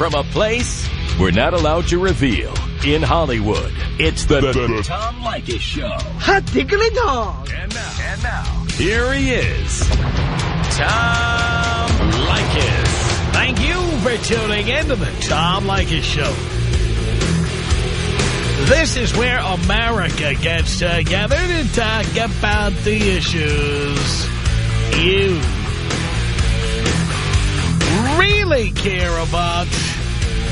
From a place we're not allowed to reveal in Hollywood, it's the, the, the Tom Leykis Show. Hot diggly dog. And now, and now, here he is, Tom Leykis. Thank you for tuning in to the Tom Leykis Show. This is where America gets together to talk about the issues you really care about.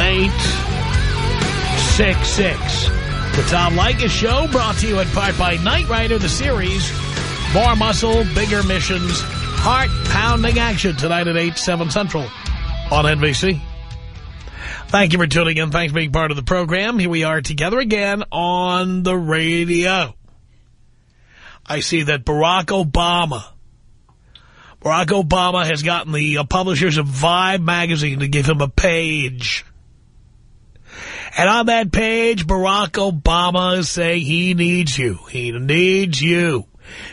1-800-5800-866. The Tom Leykis Show brought to you in part by Knight Rider, the series. More muscle, bigger missions, heart-pounding action tonight at 8, 7 Central on NBC. Thank you for tuning in. Thanks for being part of the program. Here we are together again on the radio. I see that Barack Obama, Barack Obama has gotten the uh, publishers of Vibe magazine to give him a page. And on that page, Barack Obama is saying he needs you. He needs you.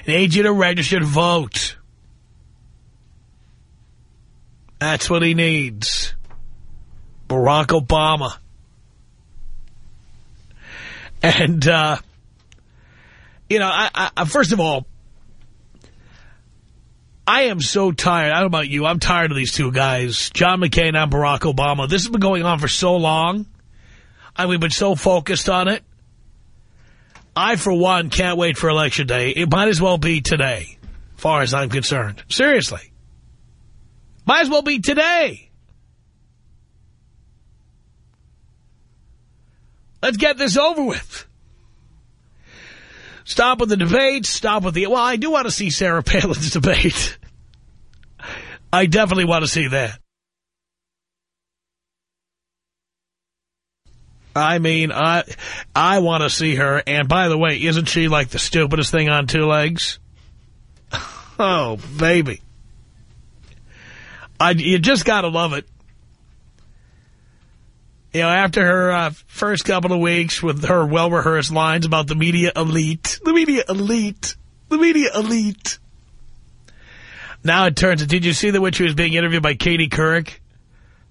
He needs you to register to vote. That's what he needs. Barack Obama. And, uh, you know, I, I, first of all, I am so tired. I don't know about you. I'm tired of these two guys, John McCain and Barack Obama. This has been going on for so long. And we've been so focused on it. I, for one, can't wait for Election Day. It might as well be today, far as I'm concerned. Seriously. Might as well be today. Let's get this over with. Stop with the debate. Stop with the... Well, I do want to see Sarah Palin's debate. I definitely want to see that. I mean, I I want to see her. And by the way, isn't she like the stupidest thing on two legs? oh, baby. I, you just got to love it. You know, after her uh, first couple of weeks with her well-rehearsed lines about the media elite, the media elite, the media elite. Now it turns did you see that when she was being interviewed by Katie Couric?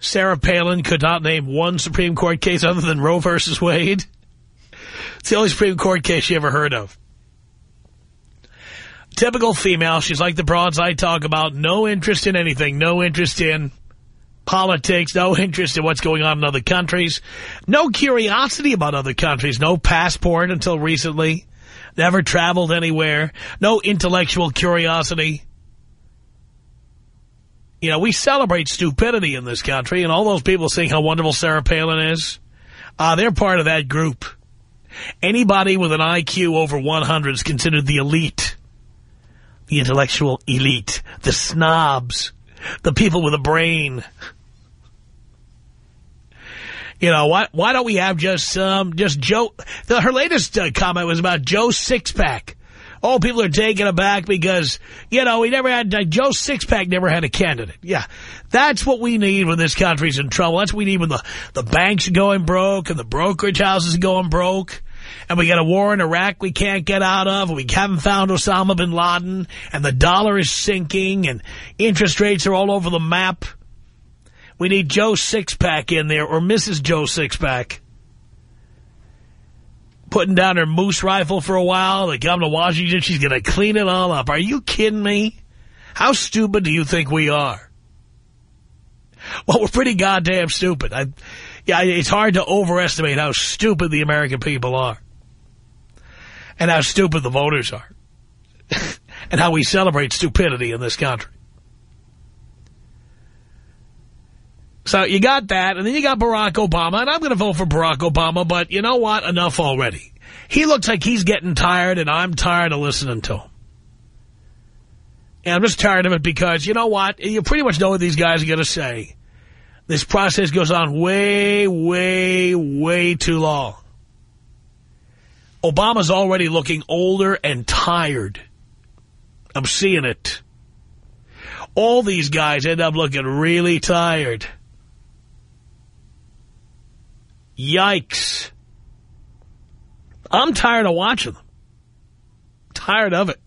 Sarah Palin could not name one Supreme Court case other than Roe versus Wade. It's the only Supreme Court case she ever heard of. Typical female. She's like the broads I talk about. No interest in anything. No interest in politics. No interest in what's going on in other countries. No curiosity about other countries. No passport until recently. Never traveled anywhere. No intellectual curiosity. You know, we celebrate stupidity in this country, and all those people saying how wonderful Sarah Palin is, uh, they're part of that group. Anybody with an IQ over 100 is considered the elite. The intellectual elite. The snobs. The people with a brain. You know, why why don't we have just um just Joe? The, her latest uh, comment was about Joe Sixpack. Oh, people are taken aback because, you know, we never had, uh, Joe Sixpack never had a candidate. Yeah, that's what we need when this country's in trouble. That's what we need when the, the banks are going broke and the brokerage houses are going broke. And we got a war in Iraq we can't get out of. And we haven't found Osama bin Laden. And the dollar is sinking. And interest rates are all over the map. We need Joe Sixpack in there or Mrs. Joe Sixpack putting down her moose rifle for a while. They come to Washington. She's going to clean it all up. Are you kidding me? How stupid do you think we are? Well, we're pretty goddamn stupid. I, yeah, it's hard to overestimate how stupid the American people are. And how stupid the voters are. and how we celebrate stupidity in this country. So you got that, and then you got Barack Obama, and I'm going to vote for Barack Obama, but you know what? Enough already. He looks like he's getting tired, and I'm tired of listening to him. And I'm just tired of it because, you know what? You pretty much know what these guys are going to say. This process goes on way, way, way too long. Obama's already looking older and tired. I'm seeing it. All these guys end up looking really tired. Yikes. I'm tired of watching them. Tired of it.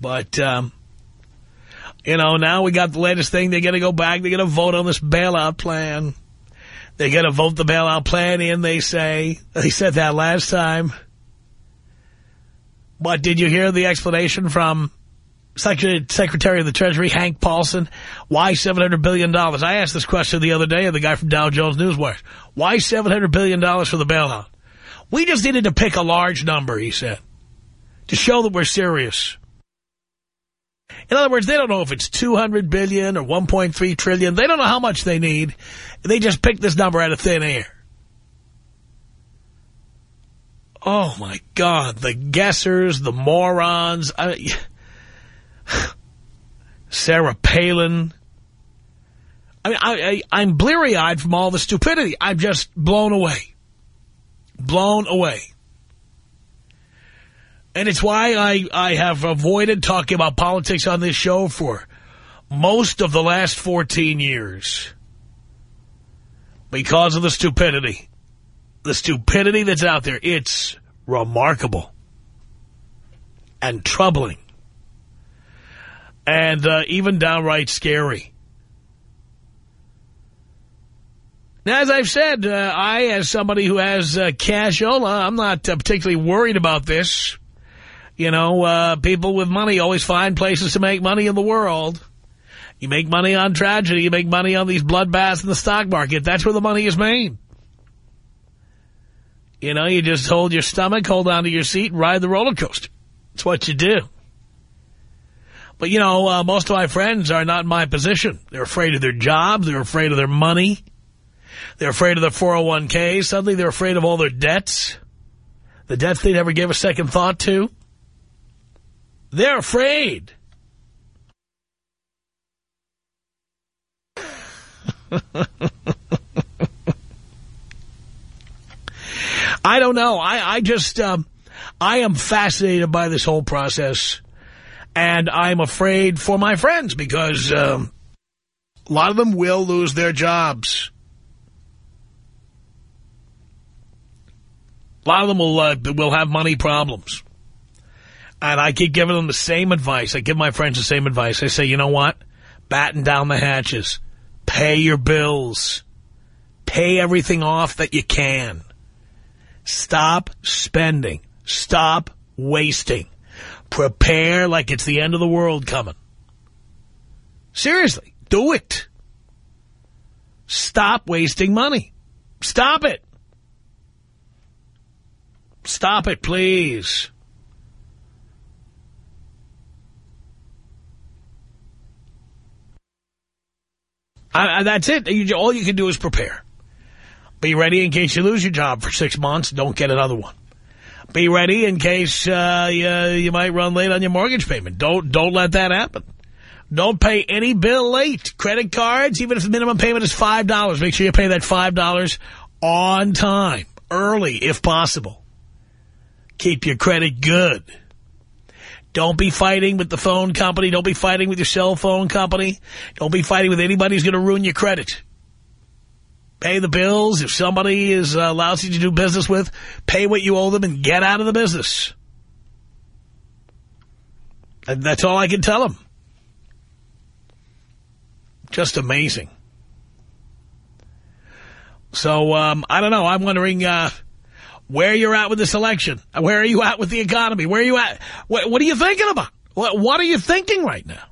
But, um, you know, now we got the latest thing. They're going to go back. They're going to vote on this bailout plan. They're going to vote the bailout plan in, they say. They said that last time. But did you hear the explanation from Secretary of the Treasury, Hank Paulson? Why $700 billion? I asked this question the other day of the guy from Dow Jones Newswire. Why $700 billion for the bailout? We just needed to pick a large number, he said, to show that we're serious. In other words, they don't know if it's 200 billion or 1.3 trillion. They don't know how much they need. They just picked this number out of thin air. Oh, my God. The guessers, the morons. I, Sarah Palin. I mean, I, I, I'm bleary-eyed from all the stupidity. I'm just blown away. Blown away. And it's why I, I have avoided talking about politics on this show for most of the last 14 years. Because of the stupidity. The stupidity that's out there. It's remarkable. And troubling. And uh, even downright scary. Now, as I've said, uh, I, as somebody who has uh, cashola, I'm not uh, particularly worried about this. You know, uh, people with money always find places to make money in the world. You make money on tragedy. You make money on these bloodbaths in the stock market. That's where the money is made. You know, you just hold your stomach, hold on to your seat, and ride the roller coaster. That's what you do. But, you know, uh, most of my friends are not in my position. They're afraid of their jobs. They're afraid of their money. They're afraid of their 401k. Suddenly they're afraid of all their debts. The debts they never gave a second thought to. They're afraid. I don't know. I, I just, um, I am fascinated by this whole process. And I'm afraid for my friends because um, a lot of them will lose their jobs. A lot of them will uh, will have money problems. And I keep giving them the same advice. I give my friends the same advice. I say, you know what? Batten down the hatches. Pay your bills. Pay everything off that you can. Stop spending. Stop wasting. Prepare like it's the end of the world coming. Seriously, do it. Stop wasting money. Stop it. Stop it, please. I, that's it. You, all you can do is prepare. Be ready in case you lose your job for six months. Don't get another one. Be ready in case uh, you, you might run late on your mortgage payment. Don't don't let that happen. Don't pay any bill late. Credit cards, even if the minimum payment is $5, make sure you pay that $5 on time, early if possible. Keep your credit good. Don't be fighting with the phone company. Don't be fighting with your cell phone company. Don't be fighting with anybody who's going to ruin your credit. Pay the bills. If somebody is uh, lousy to do business with, pay what you owe them and get out of the business. And that's all I can tell them. Just amazing. So, um, I don't know. I'm wondering... Uh, where you're at with this election. Where are you at with the economy? Where are you at? What, what are you thinking about? What, what are you thinking right now?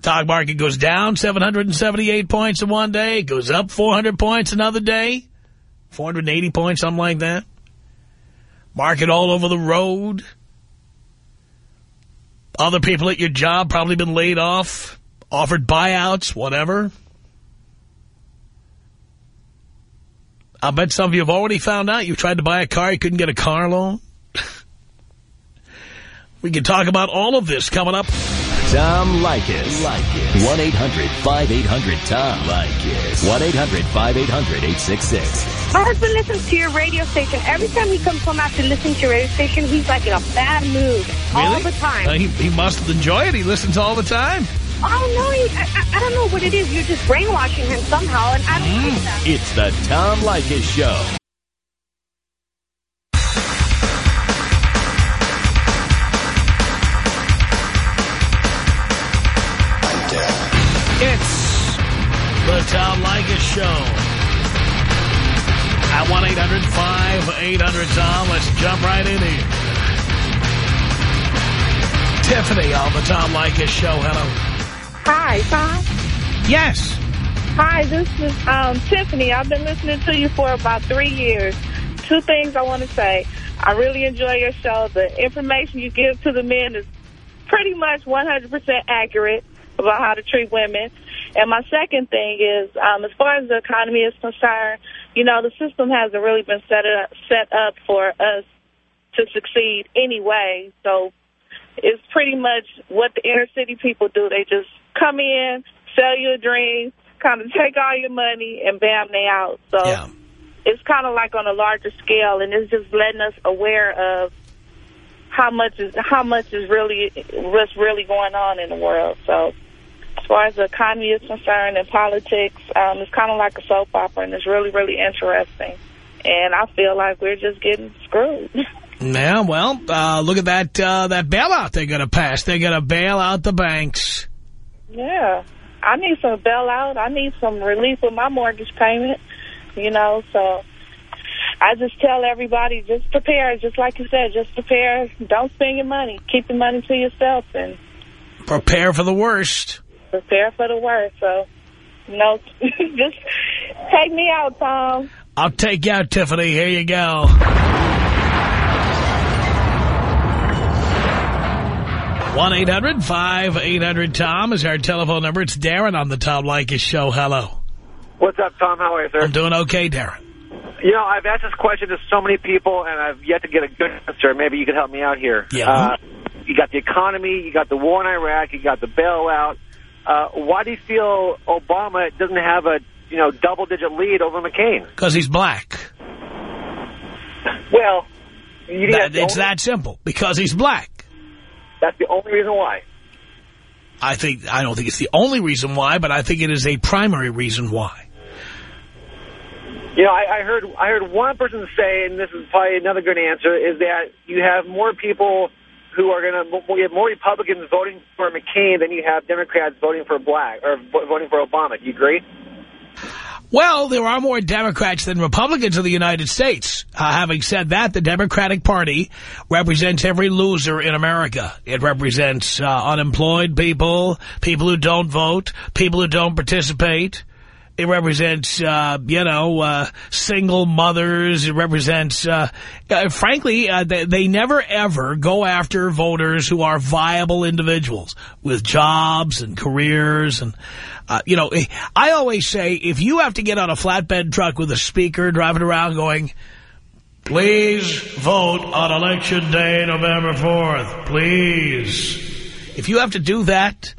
Stock market goes down 778 points in one day, goes up 400 points another day, 480 points, something like that. Market all over the road. Other people at your job probably been laid off, offered buyouts, whatever. I bet some of you have already found out you tried to buy a car, you couldn't get a car loan. we can talk about all of this coming up Tom Leykis. 1-800-5800-TOM. Leykis. 1-800-5800-866. My husband listens to your radio station. Every time he comes home after listening to your radio station, he's like in a bad mood all the time. Uh, he, he must enjoy it. He listens all the time. oh, no, he, I, I- I don't know what it is. You're just brainwashing him somehow, and I don't Mm. like that. It's the Tom Leykis Show. Tom Leykis Show. At 1-800-5800-TOM. Let's jump right in here. Tiffany on the Tom Leykis Show. Hello. Hi, Tom. Yes. Hi, this is um, Tiffany. I've been listening to you for about three years. Two things I want to say. I really enjoy your show. The information you give to the men is pretty much 100% accurate about how to treat women. And my second thing is, um, as far as the economy is concerned, you know, the system hasn't really been set up, set up for us to succeed anyway. So it's pretty much what the inner city people do. They just come in, sell you a dream, kind of take all your money, and bam, they out. So Yeah. it's kind of like on a larger scale, and it's just letting us aware of how much is how much is really what's really going on in the world. So far as the economy is concerned and politics, um, it's kind of like a soap opera, and it's really really interesting. And I feel like we're just getting screwed. Yeah, well, uh, look at that uh, that bailout they're going to pass. They're going to bail out the banks. Yeah. I need some bailout. I need some relief with my mortgage payment, you know, so I just tell everybody, just prepare, just like you said, just prepare. Don't spend your money. Keep your money to yourself and Prepare for the worst. Prepare for the worst. So, you know, just take me out, Tom. I'll take you out, Tiffany. Here you go. one 800 tom is our telephone number. It's Darren on the Tom Leykis show. Hello. What's up, Tom? How are you, sir? I'm doing okay, Darren. You know, I've asked this question to so many people, and I've yet to get a good answer. Maybe you could help me out here. Yeah. Uh, you got the economy, you got the war in Iraq, you got the bailout. Uh, why do you feel Obama doesn't have a you know double-digit lead over McCain? Because he's black. Well, That, it's only, that simple. Because he's black. that's the only reason why. I think I don't think it's the only reason why, but I think it is a primary reason why. You know, I, I heard I heard one person say, and this is probably another good answer, is that you have more people who are going to, you have more Republicans voting for McCain than you have Democrats voting for black or voting for Obama. Do you agree? Well, there are more Democrats than Republicans in the United States. Uh, having said that, the Democratic Party represents every loser in America. It represents uh, unemployed people, people who don't vote, people who don't participate. It represents, uh, you know, uh, single mothers. It represents, uh, uh, frankly, uh, they, they never ever go after voters who are viable individuals with jobs and careers. And, uh, you know, I always say if you have to get on a flatbed truck with a speaker driving around going, please vote on election day, November 4th, please. If you have to do that,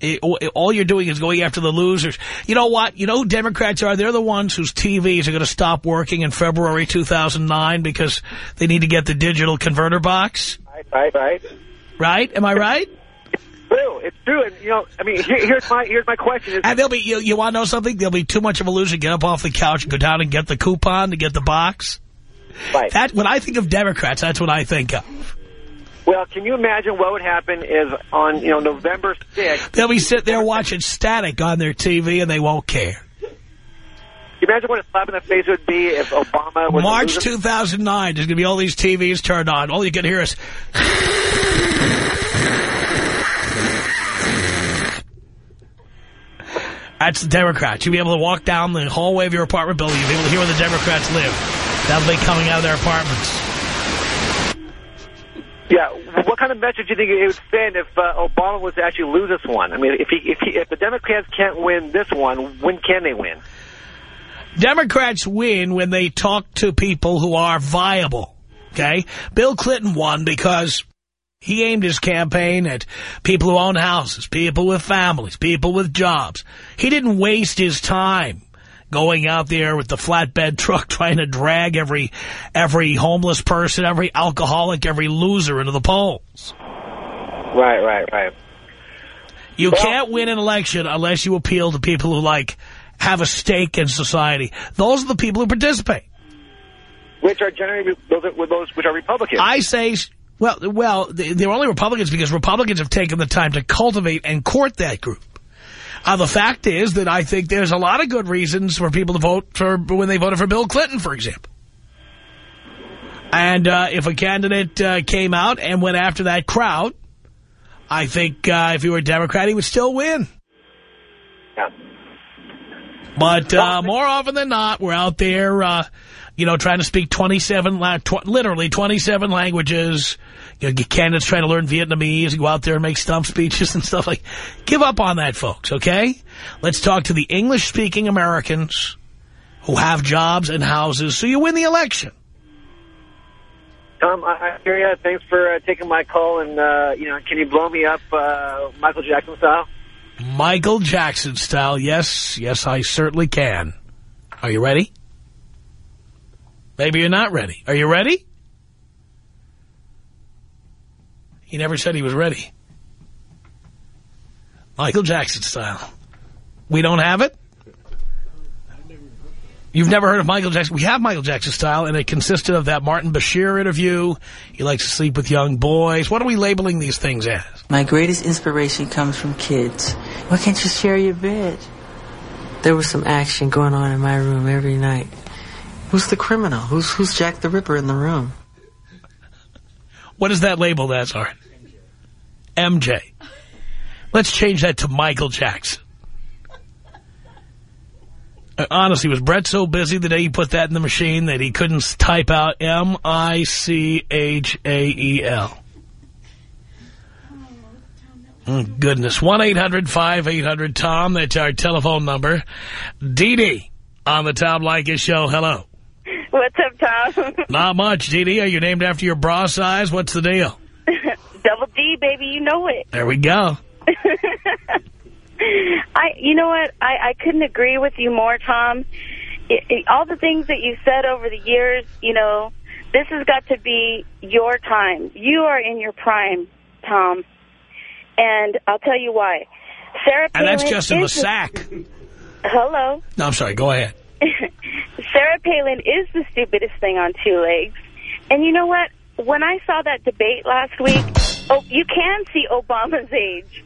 it, all you're doing is going after the losers. You know what? You know who Democrats are? They're the ones whose TVs are going to stop working in February 2009 because they need to get the digital converter box. Right, right, right. Right? Am I right? True, it's true. And you know, I mean, here's my here's my question: is And they'll be, you, you want to know something? They'll be too much of a loser. Get up off the couch and go down and get the coupon to get the box. right. That When I think of Democrats, that's what I think of. Well, can you imagine what would happen is on you know November 6th? They'll be sitting there watching static on their TV and they won't care. Can you imagine what a slap in the face would be if Obama was March 2009, there's going to be all these TVs turned on. All you can hear is... That's the Democrats. You'll be able to walk down the hallway of your apartment building. You'll be able to hear where the Democrats live. That'll be coming out of their apartments. Yeah, what kind of message do you think it would send if uh, Obama was to actually lose this one? I mean, if he, if he, if the Democrats can't win this one, when can they win? Democrats win when they talk to people who are viable. Okay? Bill Clinton won because He aimed his campaign at people who own houses, people with families, people with jobs. He didn't waste his time going out there with the flatbed truck trying to drag every every homeless person, every alcoholic, every loser into the polls. Right, right, right. You well, can't win an election unless you appeal to people who, like, have a stake in society. Those are the people who participate. Which are generally those, those which are Republicans. I say, well, well, they're only Republicans because Republicans have taken the time to cultivate and court that group. Uh, the fact is that I think there's a lot of good reasons for people to vote for when they voted for Bill Clinton, for example. And uh, if a candidate uh, came out and went after that crowd, I think uh, if he were a Democrat, he would still win. Yeah. But uh, more often than not, we're out there, uh, you know, trying to speak 27, tw literally 27 languages. You know, candidates trying to learn Vietnamese and go out there and make stump speeches and stuff like Give up on that, folks, okay? Let's talk to the English-speaking Americans who have jobs and houses so you win the election. Tom, I, I hear you. Thanks for uh, taking my call. And, uh, you know, can you blow me up uh, Michael Jackson style? Michael Jackson style. Yes, yes, I certainly can. Are you ready? Maybe you're not ready. Are you ready? He never said he was ready. Michael Jackson style. We don't have it? You've never heard of Michael Jackson? We have Michael Jackson style, and it consisted of that Martin Bashir interview. He likes to sleep with young boys. What are we labeling these things as? My greatest inspiration comes from kids. Why can't you share your bed? There was some action going on in my room every night. Who's the criminal? Who's who's Jack the Ripper in the room? What is that label as, Art? MJ. Let's change that to Michael Jackson. Uh, honestly, was Brett so busy the day he put that in the machine that he couldn't type out M-I-C-H-A-E-L? Oh, goodness. 1-800-5800-TOM. That's our telephone number. Dee Dee on the Tom Leykis show. Hello. What's up, Tom? Not much, Dee Dee. Are you named after your bra size? What's the deal? Double D, baby. You know it. There we go. I, you know what? I, I couldn't agree with you more, Tom. It, it, all the things that you said over the years, you know, this has got to be your time. You are in your prime, Tom. And I'll tell you why. Sarah Palin And that's just in the sack. Hello? No, I'm sorry. Go ahead. Sarah Palin is the stupidest thing on two legs. And you know what? When I saw that debate last week, oh, you can see Obama's age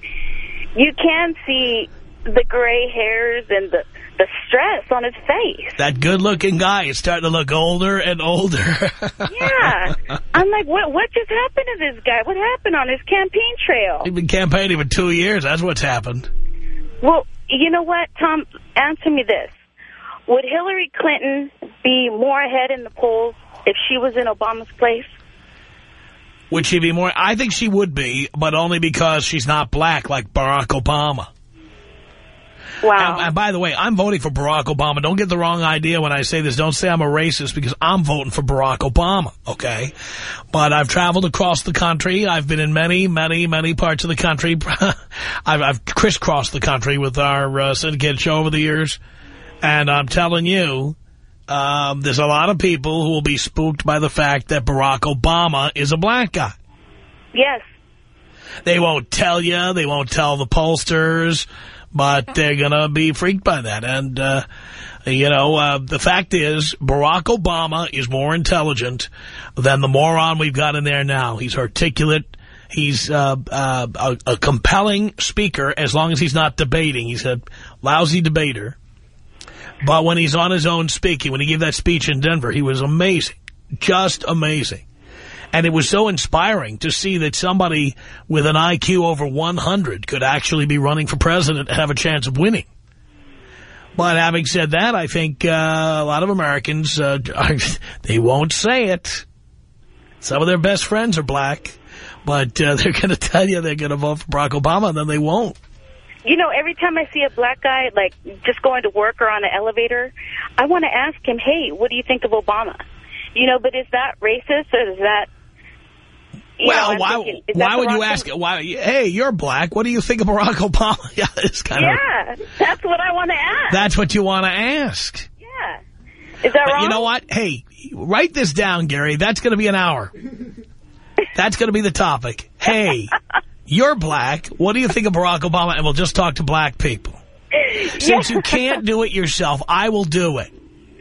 you can see the gray hairs and the the stress on his face. That good-looking guy is starting to look older and older. yeah. I'm like, what what just happened to this guy? What happened on his campaign trail? He's been campaigning for two years. That's what's happened. Well, you know what, Tom? Answer me this. Would Hillary Clinton be more ahead in the polls if she was in Obama's place? Would she be more? I think she would be, but only because she's not black like Barack Obama. Wow. And, and, by the way, I'm voting for Barack Obama. Don't get the wrong idea when I say this. Don't say I'm a racist because I'm voting for Barack Obama, okay? But I've traveled across the country. I've been in many, many, many parts of the country. I've, I've, crisscrossed the country with our uh, syndicated show over the years. And I'm telling you, um, there's a lot of people who will be spooked by the fact that Barack Obama is a black guy. Yes. They won't tell you. They won't tell the pollsters. But they're going to be freaked by that. And, uh, you know, uh, the fact is Barack Obama is more intelligent than the moron we've got in there now. He's articulate. He's uh, uh, a, a compelling speaker as long as he's not debating. He's a lousy debater. But when he's on his own speaking, when he gave that speech in Denver, he was amazing. Just amazing. And it was so inspiring to see that somebody with an IQ over 100 could actually be running for president and have a chance of winning. But having said that, I think uh, a lot of Americans, uh, they won't say it. Some of their best friends are black, but uh, they're going to tell you they're going to vote for Barack Obama, and then they won't. You know, every time I see a black guy, like, just going to work or on an elevator, I want to ask him, hey, what do you think of Obama? You know, but is that racist or is that, you well, know, why, thinking, why would you thing? ask, why, hey, you're black. What do you think of Barack Obama? yeah, it's kind of, Yeah, that's what I want to ask. that's what you want to ask. yeah. Is that But wrong? you know what? Hey, write this down, Gary. That's going to be an hour. That's going to be the topic. Hey, you're black. What do you think of Barack Obama? And we'll just talk to black people. Since you can't do it yourself, I will do it.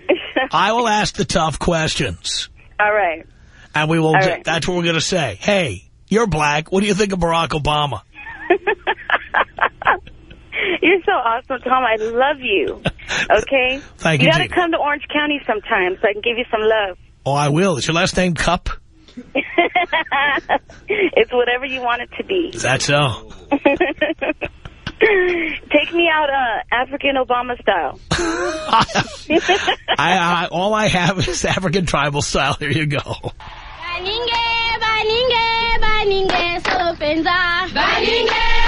I will ask the tough questions. All right. And we will, right. that's what we're going to say. Hey, you're black. What do you think of Barack Obama? You're so awesome, Tom. I love you. Okay? Thank you. you, got to come to Orange County sometime so I can give you some love. Oh, I will. Is your last name Cup? it's whatever you want it to be. Is that so? Take me out uh, African Obama style. I, I, all I have is African tribal style. Here you go. Baninge, baninge, baninge, sopenza. Baninge, baninge,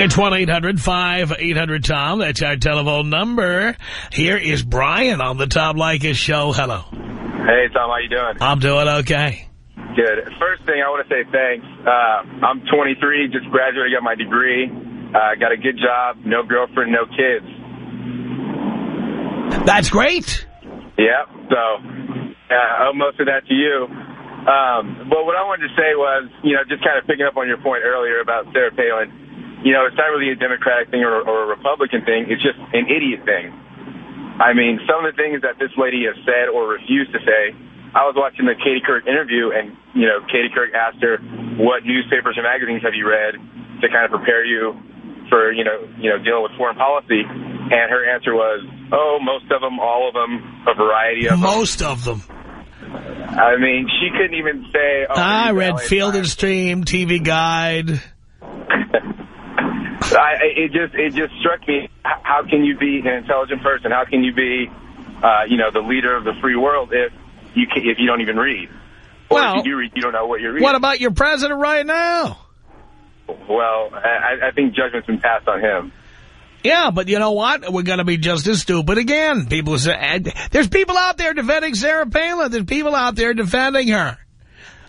It's 1-800-5800-TOM. That's our telephone number. Here is Brian on the Tom Leykis show. Hello. Hey, Tom, how you doing? I'm doing okay. Good. First thing, I want to say thanks. Uh, I'm 23, just graduated, got my degree, uh, got a good job, no girlfriend, no kids. That's great. Yeah, So, uh, I owe most of that to you. Um, but what I wanted to say was, you know, just kind of picking up on your point earlier about Sarah Palin, you know, it's not really a Democratic thing or, or a Republican thing. It's just an idiot thing. I mean, some of the things that this lady has said or refused to say, I was watching the Katie Couric interview, and, you know, Katie Couric asked her, what newspapers and magazines have you read to kind of prepare you for, you know, you know, dealing with foreign policy? And her answer was, oh, most of them, all of them, a variety of them. Most of them. I mean, she couldn't even say. Oh, I read Field and Stream, TV Guide. I, it just it just struck me. How can you be an intelligent person? How can you be, uh, you know, the leader of the free world if you can, if you don't even read? Or Well, if you do read, you don't know what you're reading. What about your president right now? Well, I, I think judgment's been passed on him. Yeah, but you know what? We're going to be just as stupid again. People say, and there's people out there defending Sarah Palin. There's people out there defending her.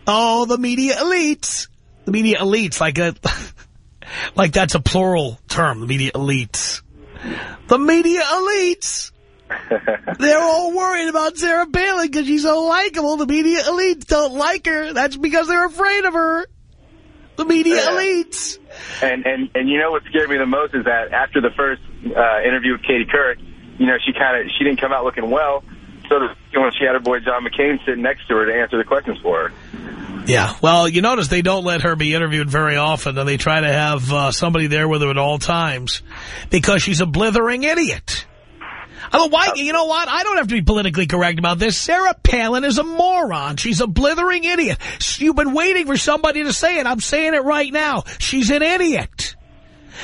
Oh, the media elites. The media elites, like a, like that's a plural term, the media elites. The media elites. They're all worried about Sarah Palin because she's so likable. The media elites don't like her. That's because they're afraid of her. The media Yeah. elites. And and and you know what scared me the most is that after the first uh, interview with Katie Couric, you know, she kind of she didn't come out looking well. So the, when she had her boy John McCain sitting next to her to answer the questions for her. Yeah. Well, you notice they don't let her be interviewed very often, and they try to have uh, somebody there with her at all times because she's a blithering idiot. I mean, why? You know what? I don't have to be politically correct about this. Sarah Palin is a moron. She's a blithering idiot. You've been waiting for somebody to say it. I'm saying it right now. She's an idiot.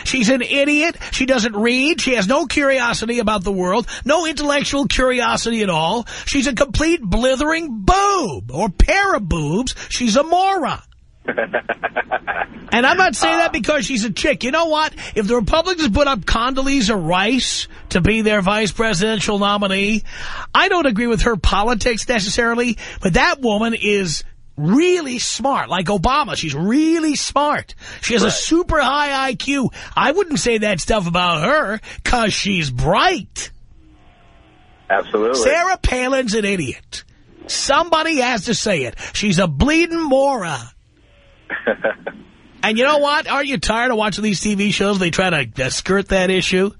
She's an idiot. She doesn't read. She has no curiosity about the world. No intellectual curiosity at all. She's a complete blithering boob or pair of boobs. She's a moron. And I'm not saying that ah. because she's a chick. You know what? If the Republicans put up Condoleezza Rice to be their vice presidential nominee, I don't agree with her politics necessarily, but that woman is really smart, like Obama. She's really smart. She has a super high IQ. I wouldn't say that stuff about her because she's bright. Absolutely. Sarah Palin's an idiot. Somebody has to say it. She's a bleeding moron. And you know what? Aren't you tired of watching these TV shows? They try to uh, skirt that issue.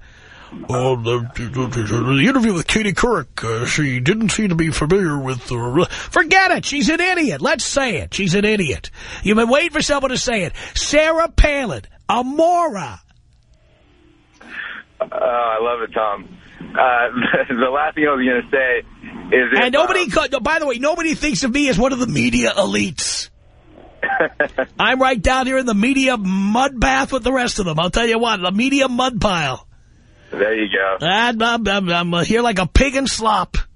Oh, the, the interview with Katie Couric, uh, she didn't seem to be familiar with the... Forget it. She's an idiot. Let's say it. She's an idiot. You've been waiting for someone to say it. Sarah Palin, a moron. Uh, I love it, Tom. Uh, the last thing I was going to say is... If, And nobody, um, by the way, nobody thinks of me as one of the media elites. I'm right down here in the media mud bath with the rest of them. I'll tell you what, the media mud pile. There you go. I'm, I'm, I'm here like a pig in slop.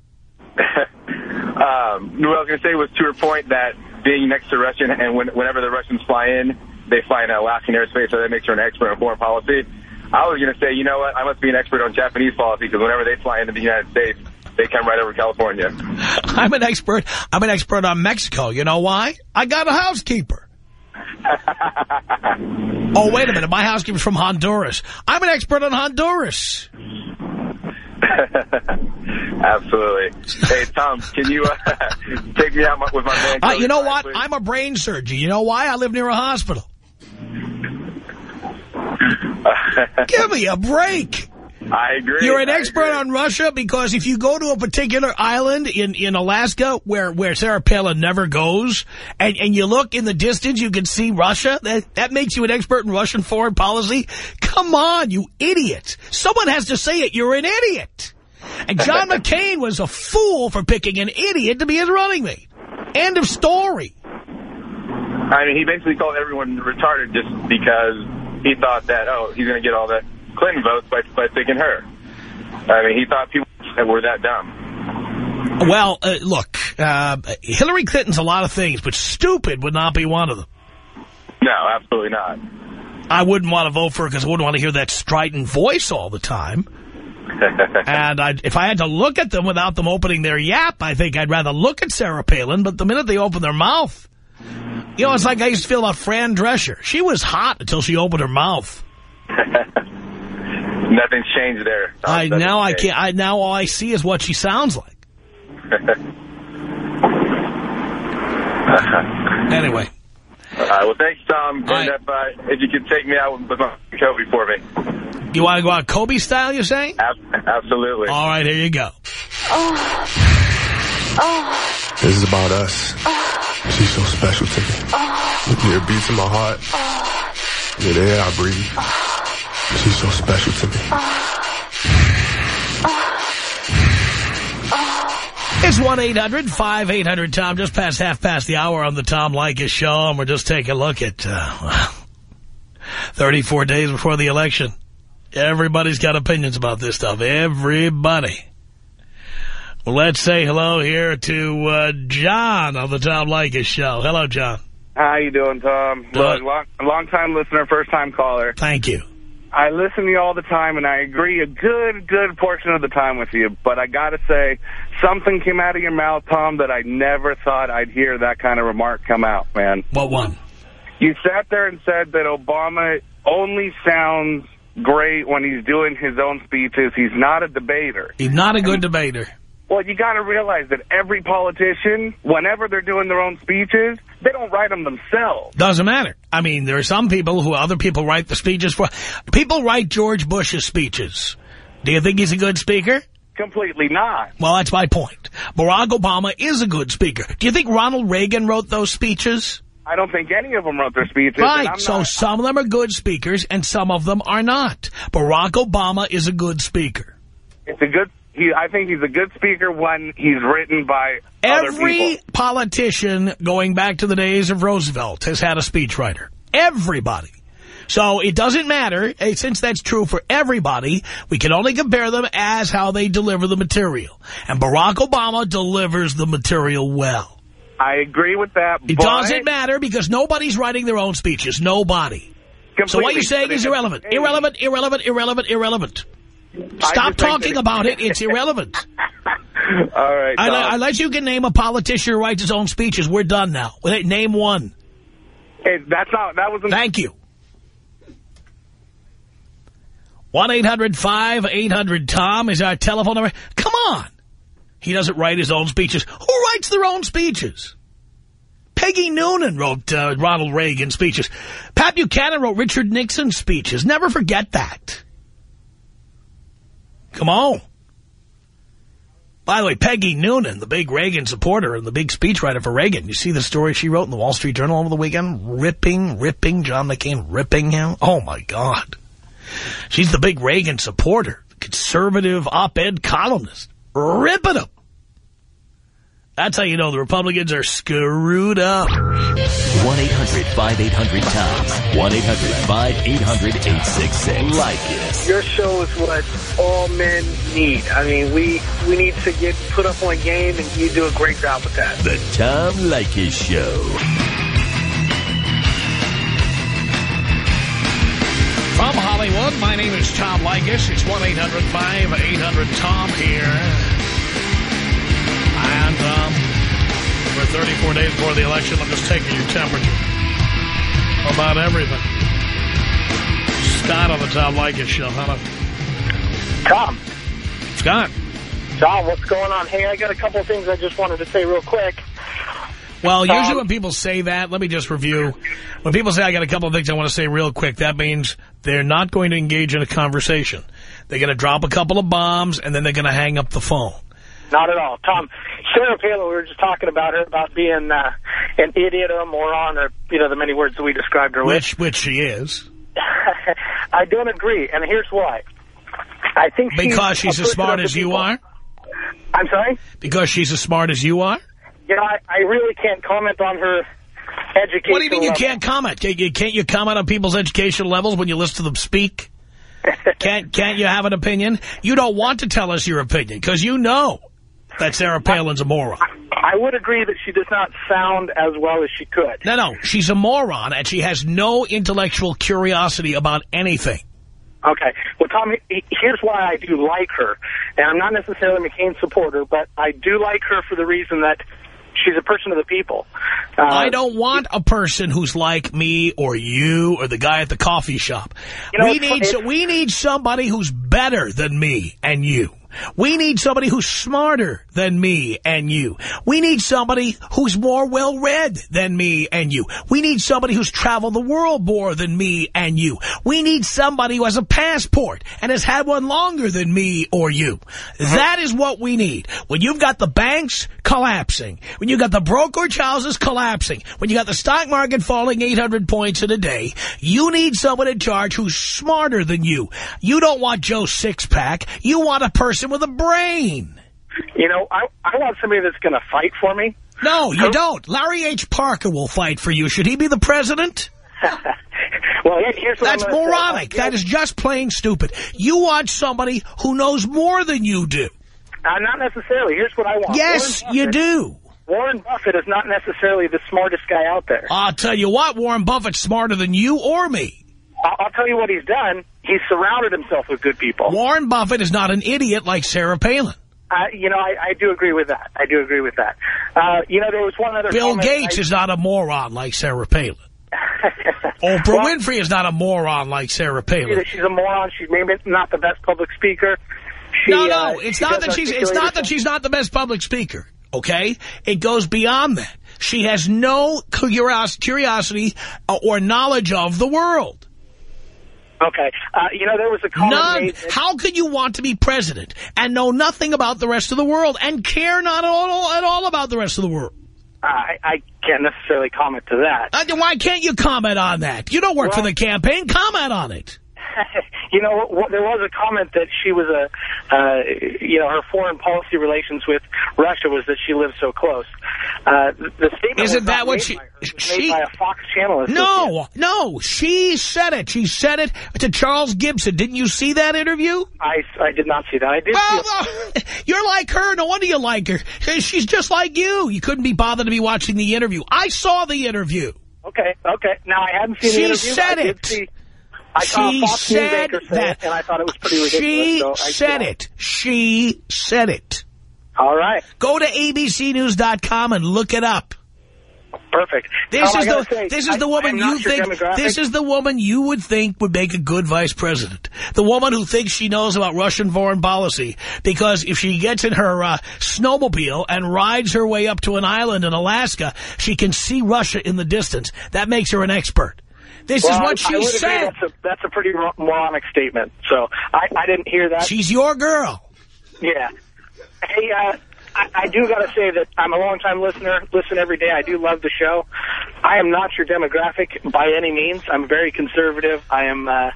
Um, what I was going to say was to her point that being next to Russian and when, whenever the Russians fly in, they fly in Alaskan airspace, so that makes her an expert in foreign policy. I was going to say, you know what? I must be an expert on Japanese policy because whenever they fly into the United States, they come right over California. I'm an expert. I'm an expert on Mexico. You know why? I got a housekeeper. oh, wait a minute. My housekeeper's from Honduras. I'm an expert on Honduras. Absolutely. Hey, Tom, can you uh, take me out with my man? Uh, you know Cody, what? please? I'm a brain surgeon. You know why? I live near a hospital. Give me a break. I agree. You're an I expert agree. on Russia because if you go to a particular island in, in Alaska where, where Sarah Palin never goes, and, and you look in the distance, you can see Russia, that, that makes you an expert in Russian foreign policy? Come on, you idiot. Someone has to say it. You're an idiot. And John McCain was a fool for picking an idiot to be his running mate. End of story. I mean, he basically called everyone retarded just because he thought that, oh, he's going to get all the Clinton votes by, by picking her. I mean, he thought people were that dumb. Well, uh, look, uh, Hillary Clinton's a lot of things, but stupid would not be one of them. No, absolutely not. I wouldn't want to vote for her because I wouldn't want to hear that strident voice all the time. and I, if I had to look at them without them opening their yap, I think I'd rather look at Sarah Palin. But the minute they open their mouth, you know, it's like I used to feel about Fran Drescher. She was hot until she opened her mouth. Nothing's changed there. Tom. I Nothing's now I changed. can't. I now all I see is what she sounds like. Anyway, All right, well, thanks, Tom. All right. And if, uh, if you could take me out with my Kobe for me. you want to go out Kobe style? You say? Ab- absolutely. All right, here you go. Oh. Oh. This is about us. She's so special to me. You're beats in my heart. You're the air I breathe. She's so special to me. It's 1-800-5800-TOM, just past half past the hour on the Tom Leykis Show, and we're just taking a look at uh, 34 days before the election. Everybody's got opinions about this stuff. Everybody. Well, let's say hello here to uh, John on the Tom Leykis Show. Hello, John. How you doing, Tom? Look, long, long time listener, first time caller. Thank you. I listen to you all the time, and I agree a good, good portion of the time with you. But I got to say, something came out of your mouth, Tom, that I never thought I'd hear that kind of remark come out, man. What one? You sat there and said that Obama only sounds great when he's doing his own speeches. He's not a debater. He's not a good debater. Well, you got to realize that every politician, whenever they're doing their own speeches, they don't write them themselves. Doesn't matter. I mean, there are some people who other people write the speeches for. People write George Bush's speeches. Do you think he's a good speaker? Completely not. Well, that's my point. Barack Obama is a good speaker. Do you think Ronald Reagan wrote those speeches? I don't think any of them wrote their speeches. Right. So not- some of them are good speakers and some of them are not. Barack Obama is a good speaker. it's a good. He, I think he's a good speaker when he's written by other Every politician going back to the days of Roosevelt has had a speechwriter. Everybody. So it doesn't matter. eh, Since that's true for everybody, we can only compare them as how they deliver the material. And Barack Obama delivers the material well. I agree with that. It doesn't matter because nobody's writing their own speeches. Nobody. So what you're saying is irrelevant. Irrelevant, irrelevant, irrelevant, irrelevant. Stop talking about it. It's irrelevant. All right. I. Unless you can name a politician who writes his own speeches, we're done now. Name one. Hey, that's not. That wasn't. Thank you. 1-800-5800-TOM is our telephone number. Come on. He doesn't write his own speeches. Who writes their own speeches? Peggy Noonan wrote uh, Ronald Reagan speeches. Pat Buchanan wrote Richard Nixon speeches. Never forget that. Come on. By the way, Peggy Noonan, the big Reagan supporter and the big speechwriter for Reagan. You see the story she wrote in the Wall Street Journal over the weekend? Ripping, ripping John McCain, ripping him. Oh, my God. She's the big Reagan supporter, conservative op-ed columnist. Ripping him. That's how you know the Republicans are screwed up. 1-800-5800-TOM. 1-800-5800-866. Like it. Your show is what all men need. I mean, we we need to get put up on a game, and you do a great job with that. The Tom Leykis Show. From Hollywood, Hollywood. My name is Tom Leykis. It's 1-800-5800-TOM here. 34 days before the election. I'm just taking your temperature about everything. Scott on the Tom Leykis show. Hello. Tom. Scott. Tom, what's going on? Hey, I got a couple of things I just wanted to say real quick. Well, Um, usually when people say that, let me just review. When people say, I got a couple of things I want to say real quick, that means they're not going to engage in a conversation. They're going to drop a couple of bombs, and then they're going to hang up the phone. Not at all. Tom, Sarah Palin, we were just talking about her, about being uh, an idiot or a moron, or, you know, the many words that we described her with. Which, which she is. I don't agree, and here's why. I think she's Because she's as smart as you people. are? I'm sorry? Because she's as smart as you are? You know, I, I really can't comment on her education What do you mean you can't comment? Can't you, can't you comment on people's educational levels when you listen to them speak? can't can't you have an opinion? You don't want to tell us your opinion because you know that Sarah Palin's a moron. I would agree that she does not sound as well as she could. No, no, she's a moron and she has no intellectual curiosity about anything. Okay. Well, Tom, here's why I do like her. And I'm not necessarily a McCain supporter, but I do like her for the reason that she's a person of the people. Uh, I don't want a person who's like me or you or the guy at the coffee shop. You know, we need it's- we need somebody who's better than me and you. We need somebody who's smarter than me and you. We need somebody who's more well-read than me and you. We need somebody who's traveled the world more than me and you. We need somebody who has a passport and has had one longer than me or you. Uh-huh. That is what we need. When you've got the banks collapsing, when you've got the brokerage houses collapsing, when you've got the stock market falling 800 points in a day, you need someone in charge who's smarter than you. You don't want Joe Six-Pack. You want a person with a brain. You know, I, I want somebody that's going to fight for me. No, you don't. Larry H. Parker will fight for you. Should he be the president? Well, here's what That's I'm gonna say. moronic. That is just plain stupid. You want somebody who knows more than you do. Uh, not necessarily. Here's what I want. Yes, you do. Warren Buffett is not necessarily the smartest guy out there. I'll tell you what, Warren Buffett's smarter than you or me. I'll, I'll tell you what he's done. He's surrounded himself with good people. Warren Buffett is not an idiot like Sarah Palin. Uh, you know, I, I do agree with that. I do agree with that. Uh, you know, there was one other Bill Gates I- is not a moron like Sarah Palin. Oprah Winfrey is not a moron like Sarah Palin. she's a moron. She's maybe not the best public speaker. She, no, uh, no, it's not that she's it's not that she's not the best public speaker. Okay, it goes beyond that. She has no curiosity uh, or knowledge of the world. Okay. Uh, you know, there was a comment None. How could you want to be president and know nothing about the rest of the world and care not at all, at all about the rest of the world? I, I can't necessarily comment to that. Uh, then why can't you comment on that? You don't work for the campaign. Comment on it. you know, what, there was a comment that she was a, uh, you know, her foreign policy relations with Russia was that she lived so close. Uh, the statement Isn't that what she- her. It was she- made by a Fox Channel. No, no, she said it. She said it to Charles Gibson. Didn't you see that interview? I, I did not see that. I did Well, you're like her. No wonder you like her. She's just like you. You couldn't be bothered to be watching the interview. I saw the interview. Okay, okay. Now, I hadn't seen She the interview. said I did it. I She said that. it, and I thought it was pretty ridiculous. She so said know. it. She said it. All right. Go to abcnews.com and look it up. Perfect. This Tom, is the say, this is I- the woman you think this is the woman you would think would make a good vice president. The woman who thinks she knows about Russian foreign policy because if she gets in her uh, snowmobile and rides her way up to an island in Alaska, she can see Russia in the distance. That makes her an expert. This well, is what she said. That's a, that's a pretty ro- moronic statement. So I, I didn't hear that. She's your girl. Yeah. Hey, uh, I, I do got to say that I'm a long-time listener, listen every day. I do love the show. I am not your demographic by any means. I'm very conservative. I am uh,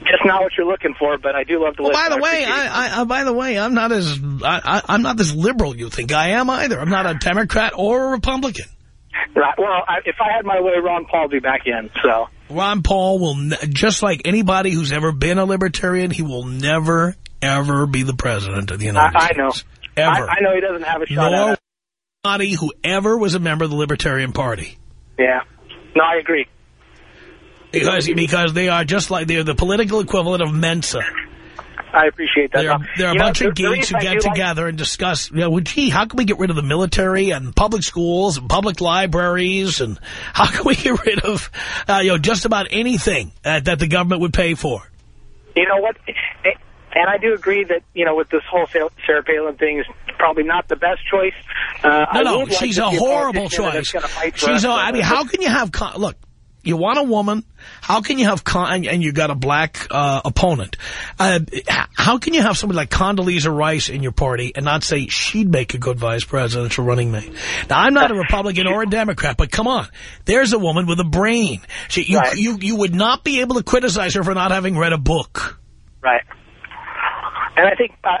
just not what you're looking for, but I do love to Well, listen. by the way. I, I, uh, by the way, I'm not as I, I, I'm not as liberal you think I am either. I'm not a Democrat or a Republican. Right. Well, I, if I had my way, Ron Paul would be back in. So Ron Paul will, just like anybody who's ever been a libertarian, he will never, ever be the president of the I, United I States. know. Ever. I, I know he doesn't have a shot Nor at it. anybody who ever was a member of the Libertarian Party. Yeah. No, I agree. Because, because they are just like, they're the political equivalent of Mensa. I appreciate that. There are, Now, they're a know, bunch of geeks who get do like- together and discuss, you know, well, gee, how can we get rid of the military and public schools and public libraries and how can we get rid of, uh, you know, just about anything uh, that the government would pay for? You know what? And I do agree that, you know, with this whole Sarah Palin thing is probably not the best choice. Uh, No, I no, would like she's a horrible choice. gonna fight for She's, us. a, I mean, how can you have, look, you want a woman, how can you have, con and, you got a black uh, opponent, uh, how can you have somebody like Condoleezza Rice in your party and not say she'd make a good vice presidential running mate? Now, I'm not a Republican or a Democrat, but come on, there's a woman with a brain. She, you, you, you would not be able to criticize her for not having read a book. Right. And I think, uh,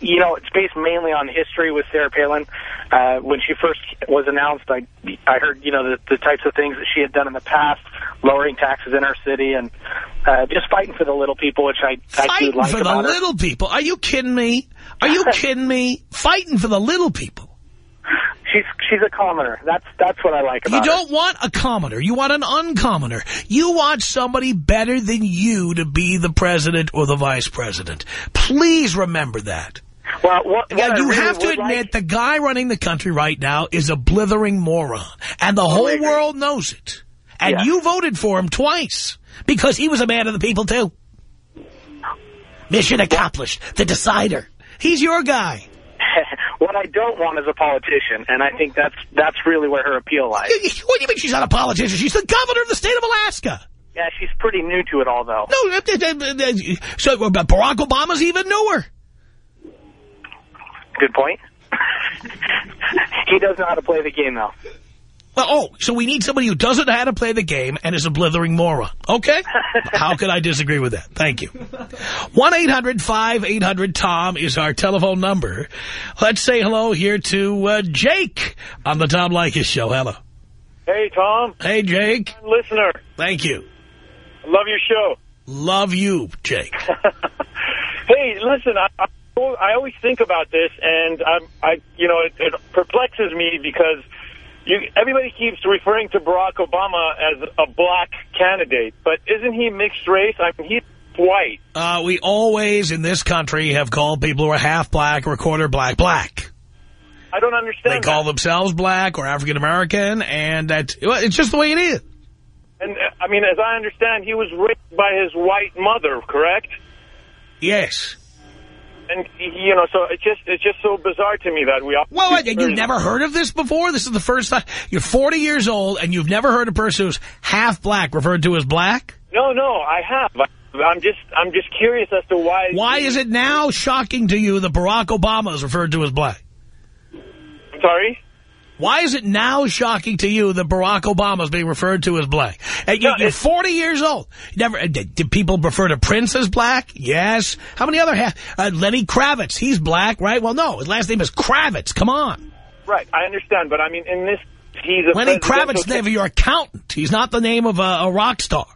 you know, it's based mainly on history with Sarah Palin. Uh, when she first was announced, I I heard, you know, the, the types of things that she had done in the past, lowering taxes in our city and uh, just fighting for the little people, which I, I do Fighting like for the her. little people. Are you kidding me? Are you kidding me? Fighting for the little people. She's she's a commoner. That's that's what I like about her. You don't want a commoner. You want an uncommoner. You want somebody better than you to be the president or the vice president. Please remember that. Well, what, what you really have to admit like- the guy running the country right now is a blithering moron. And the oh, whole world knows it. And you voted for him twice because he was a man of the people, too. Mission accomplished. The decider. He's your guy. What I don't want is a politician, and I think that's that's really where her appeal lies. What do you mean she's not a politician? She's the governor of the state of Alaska. Yeah, she's pretty new to it all, though. No, uh, uh, uh, so Barack Obama's even newer. Good point. he does know how to play the game, though. Well, oh, so we need somebody who doesn't know how to play the game and is a blithering moron. Okay? how could I disagree with that? Thank you. 1-800-5800-TOM is our telephone number. Let's say hello here to uh, Jake on the Tom Leykis show. Hello. Hey, Tom. Hey, Jake. Listener. Thank you. Love your show. Love you, Jake. Hey, listen, I, I, I always think about this, and I'm, I, you know, it, it perplexes me because you, everybody keeps referring to Barack Obama as a black candidate, but isn't he mixed race? I mean, he's white. Uh, we always in this country have called people who are half black or quarter black black. I don't understand. They call themselves black or African American, and that well, it's just the way it is. And uh, I mean, as I understand, he was raised by his white mother, correct? Yes. And you know, so it's just it's just so bizarre to me that we all. Well, you've never heard of this before? This is the first time. You're 40 years old, and you've never heard a person who's half black referred to as black? No, no, I have. I'm just I'm just curious as to why. Why is it now shocking to you that Barack Obama is referred to as black? I'm Sorry? Why is it now shocking to you that Barack Obama is being referred to as black? And you, you're 40 years old. Never did, did people refer to Prince as black? Yes. How many other ha uh, Lenny Kravitz? He's black, right? Well, no. His last name is Kravitz. Come on. Right, I understand, but I mean, in this, he's a Lenny presidential Kravitz, name of your accountant. He's not the name of a, a rock star.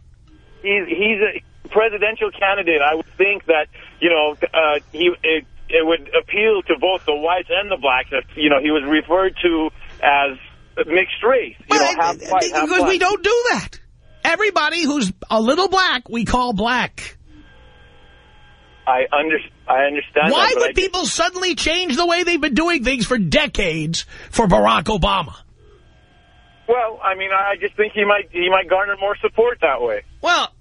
He's he's a presidential candidate. I would think that you know uh, he it, it would appeal to both the whites and the blacks. If you know he was referred to as mixed race, you know, half white, half Because black. we don't do that. Everybody who's a little black, we call black. I under I understand. Why that, would I- people suddenly change the way they've been doing things for decades for Barack Obama? Well, I mean, I just think he might he might garner more support that way. Well,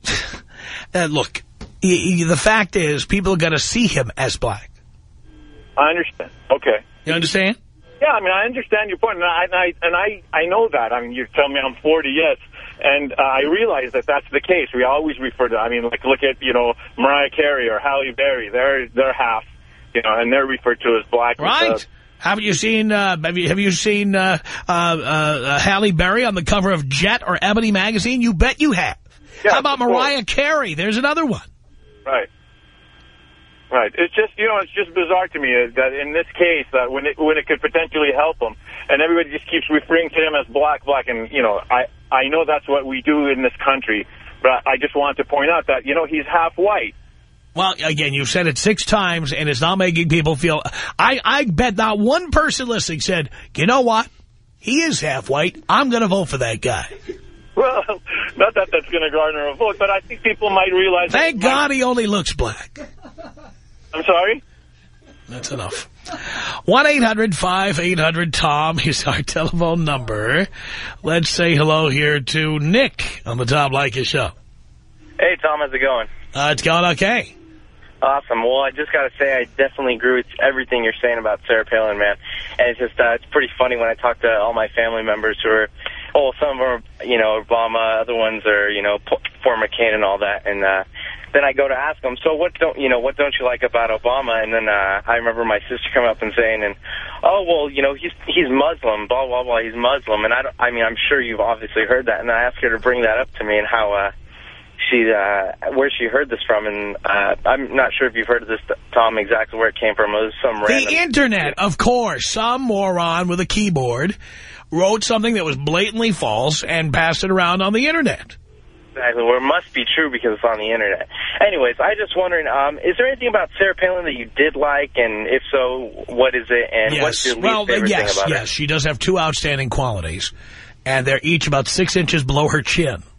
uh, look, y- y- the fact is people are going to see him as black. I understand. Okay. You understand? Yeah, I mean, I understand your point, and I and I and I, I know that. I mean, you're telling me I'm 40, yes, and uh, I realize that that's the case. We always refer to. I mean, like look at you know Mariah Carey or Halle Berry. They're they're half, you know, and they're referred to as black. Right. because- Haven't you seen, uh, have you, have you seen, uh, uh, uh, Halle Berry on the cover of Jet or Ebony magazine? You bet you have. How about Mariah Carey? There's another one. Right. Right. It's just, you know, it's just bizarre to me that in this case, that when it, when it could potentially help him, and everybody just keeps referring to him as black, black, and, you know, I, I know that's what we do in this country, but I just want to point out that, you know, he's half white. Well, again, you've said it six times, and it's not making people feel... I, I bet not one person listening said, you know what? He is half white. I'm going to vote for that guy. Well, not that that's going to garner a vote, but I think people might realize... Thank God he only looks black. I'm sorry? That's enough. 1-800-5800-TOM is our telephone number. Let's say hello here to Nick on the Tom Leykis show. Hey, Tom, how's it going? Uh, it's going okay. Awesome. Well, I just got to say I definitely agree with everything you're saying about Sarah Palin, man. And it's just, uh, it's pretty funny when I talk to all my family members who are, oh, some of them are, you know, Obama, other ones are, you know, former McCain and all that. And uh, then I go to ask them, so what don't, you know, what don't you like about Obama? And then uh, I remember my sister coming up and saying, and oh, well, you know, he's he's Muslim, blah, blah, blah, he's Muslim. And I, don't, I mean, I'm sure you've obviously heard that. And I asked her to bring that up to me and how... Uh, she uh, where she heard this from, and uh, I'm not sure if you've heard of this, Tom, exactly where it came from. It was some random... The Internet, of course. Some moron with a keyboard wrote something that was blatantly false and passed it around on the Internet. Exactly. Well, it must be true because it's on the Internet. Anyways, I just wondering, um, is there anything about Sarah Palin that you did like, and if so, what is it, and yes. what's your least well, favorite yes, thing about yes. it? She does have two outstanding qualities, and they're each about six inches below her chin.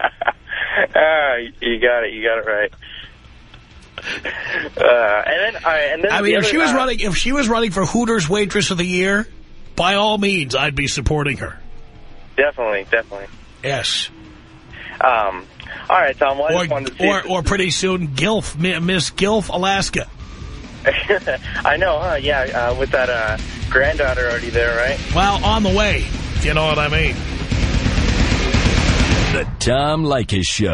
Ah, you got it. You got it right. Uh, and then, all right, and then I mean, the if other- she was uh, running, if she was running for Hooters Waitress of the Year, by all means, I'd be supporting her. definitely, definitely. Yes. Um, all right, Tom. Well, I Or, just wanted to see. or, or pretty soon, Gilf, Miss Gilf, Alaska. I know, huh? Yeah, uh, with that uh, granddaughter already there, right? Well, on the way, if you know what I mean. The Tom Leykis Show.